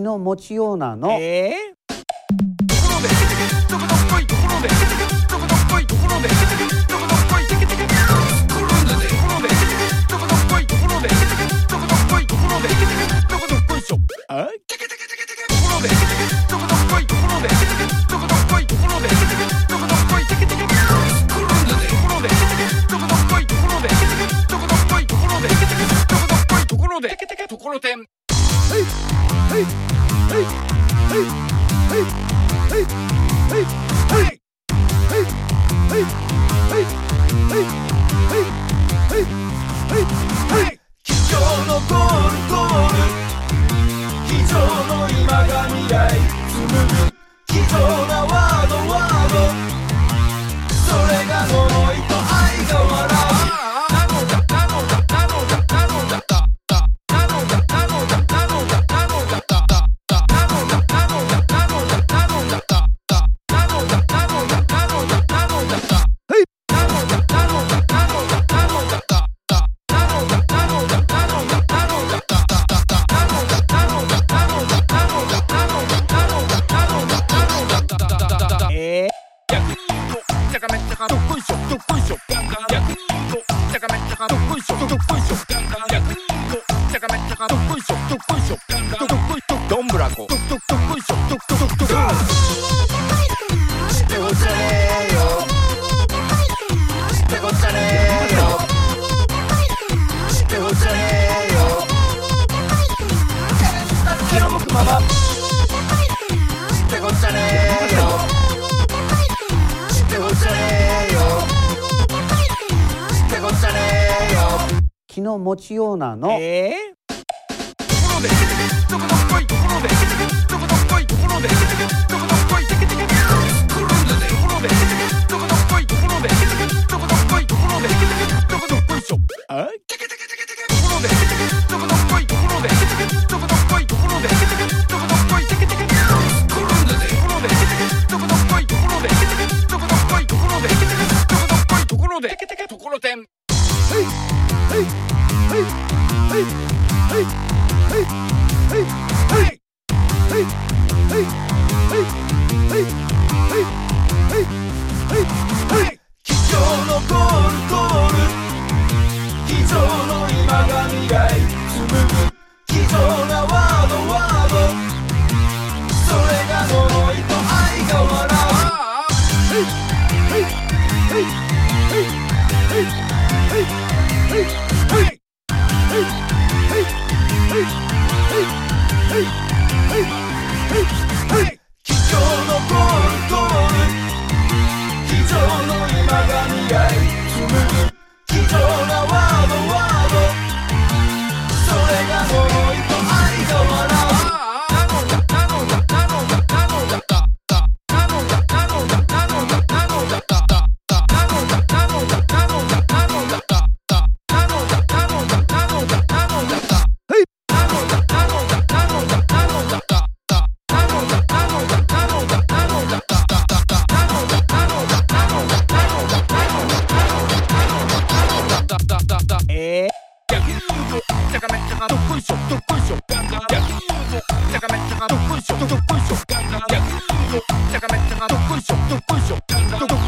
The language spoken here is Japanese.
気の持ちようなの、えところてん机いどっどどっどっどっこいしょどっどっどっどっ知ってこっちゃねえよ知ってこっちゃねえよ知ってこっちゃねえよ気の向くまま知ってこっちゃねえよ知ってこっちゃねえよ知ってこっちゃねえよ気の持ちようなの、えところで机上のゴールゴール。机上の今が未来。だえー、逆に言うとちゃかちゃかどっこいしょどっこいしょ。ガンガン逆に言うとちめっいしょっいしょガガちゃかどっこいしょどっこいしょ。ガンガン